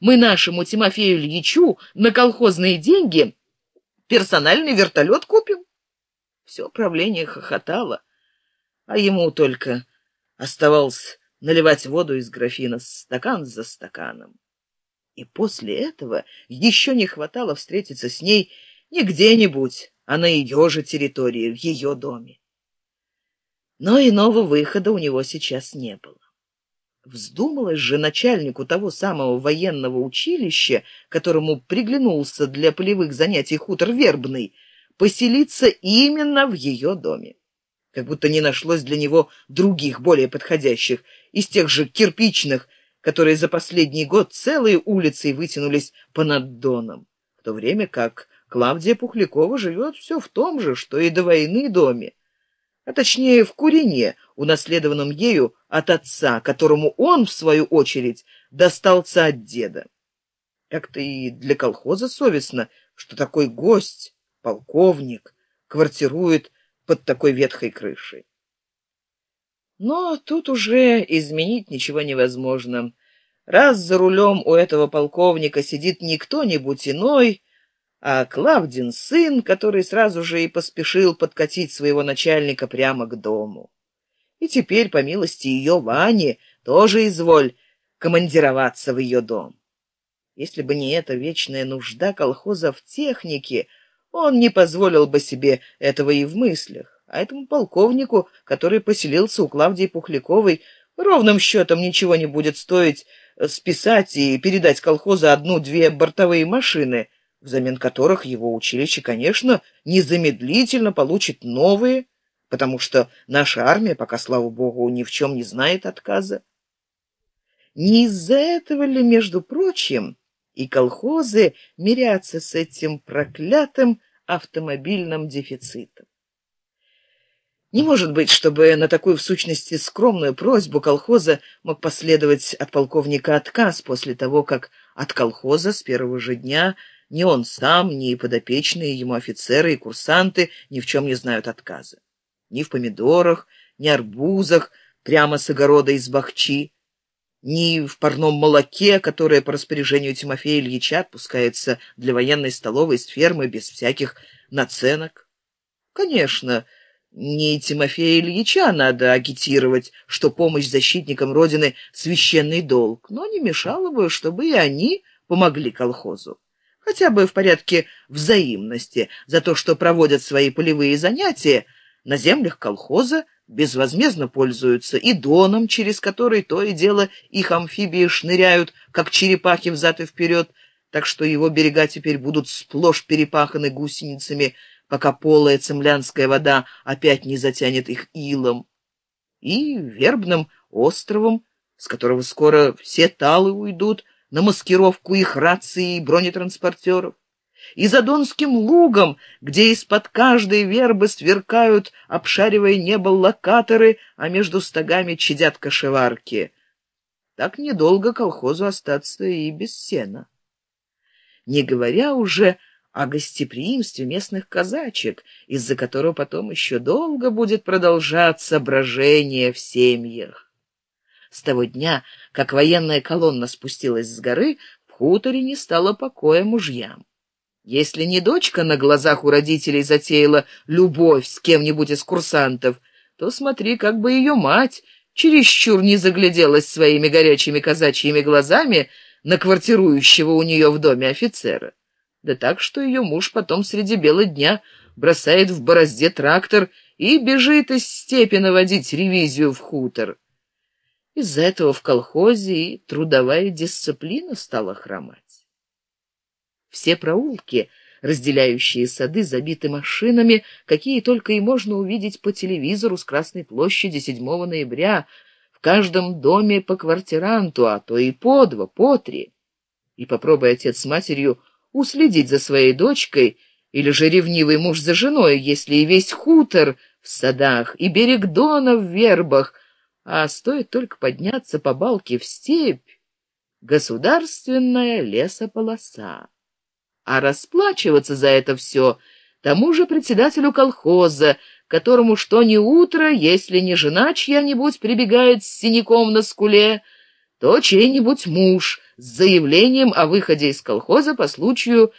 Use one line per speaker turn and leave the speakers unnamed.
мы нашему Тимофею Ильичу на колхозные деньги персональный вертолет купим. Все правление хохотало, а ему только оставалось наливать воду из графина стакан за стаканом. И после этого еще не хватало встретиться с ней не где-нибудь, а на ее же территории, в ее доме. Но иного выхода у него сейчас не было. Вздумалось же начальнику того самого военного училища, которому приглянулся для полевых занятий хутор Вербный, поселиться именно в ее доме. Как будто не нашлось для него других, более подходящих, из тех же кирпичных, которые за последний год целые улицы вытянулись по наддонам, в то время как Клавдия Пухлякова живет все в том же, что и до войны доме, а точнее в Курине, унаследованном ею от отца, которому он, в свою очередь, достался от деда. Как-то и для колхоза совестно, что такой гость, полковник, квартирует под такой ветхой крышей. Но тут уже изменить ничего невозможно. Раз за рулем у этого полковника сидит не кто-нибудь иной, а Клавдин сын, который сразу же и поспешил подкатить своего начальника прямо к дому. И теперь, по милости ее Вани, тоже изволь командироваться в ее дом. Если бы не эта вечная нужда колхоза в технике, он не позволил бы себе этого и в мыслях. А этому полковнику, который поселился у Клавдии Пухляковой, ровным счетом ничего не будет стоить списать и передать колхозу одну-две бортовые машины — взамен которых его училище, конечно, незамедлительно получит новые, потому что наша армия пока, слава богу, ни в чем не знает отказа. Не из-за этого ли, между прочим, и колхозы мирятся с этим проклятым автомобильным дефицитом? Не может быть, чтобы на такую в сущности скромную просьбу колхоза мог последовать от полковника отказ после того, как от колхоза с первого же дня ни он сам, ни подопечные ему офицеры и курсанты ни в чем не знают отказа. Ни в помидорах, ни арбузах, прямо с огорода из бахчи, ни в парном молоке, которое по распоряжению Тимофея Ильича отпускается для военной столовой с фермы без всяких наценок. Конечно, не Тимофея Ильича надо агитировать, что помощь защитникам Родины — священный долг, но не мешало бы, чтобы и они помогли колхозу хотя бы в порядке взаимности за то, что проводят свои полевые занятия на землях колхоза, безвозмездно пользуются и доном, через который то и дело их амфибии шныряют, как черепахи взад и вперед, так что его берега теперь будут сплошь перепаханы гусеницами, пока полая цемлянская вода опять не затянет их илом, и вербным островом, с которого скоро все талы уйдут, на маскировку их рации и бронетранспортеров, и за Донским лугом, где из-под каждой вербы сверкают, обшаривая небо локаторы, а между стогами чадят кошеварки. Так недолго колхозу остаться и без сена. Не говоря уже о гостеприимстве местных казачек, из-за которого потом еще долго будет продолжаться брожение в семьях. С того дня, как военная колонна спустилась с горы, в хуторе не стало покоя мужьям. Если не дочка на глазах у родителей затеяла любовь с кем-нибудь из курсантов, то смотри, как бы ее мать чересчур не загляделась своими горячими казачьими глазами на квартирующего у нее в доме офицера. Да так, что ее муж потом среди бела дня бросает в борозде трактор и бежит из степи наводить ревизию в хутор. Из-за этого в колхозе трудовая дисциплина стала хромать. Все проулки, разделяющие сады, забиты машинами, какие только и можно увидеть по телевизору с Красной площади 7 ноября, в каждом доме по квартиранту, а то и по два, по три. И попробуй отец с матерью уследить за своей дочкой, или же ревнивый муж за женой, если и весь хутор в садах, и берег Дона в вербах — а стоит только подняться по балке в степь — государственная лесополоса. А расплачиваться за это все тому же председателю колхоза, которому что ни утро, если не жена чья-нибудь прибегает с синяком на скуле, то чей-нибудь муж с заявлением о выходе из колхоза по случаю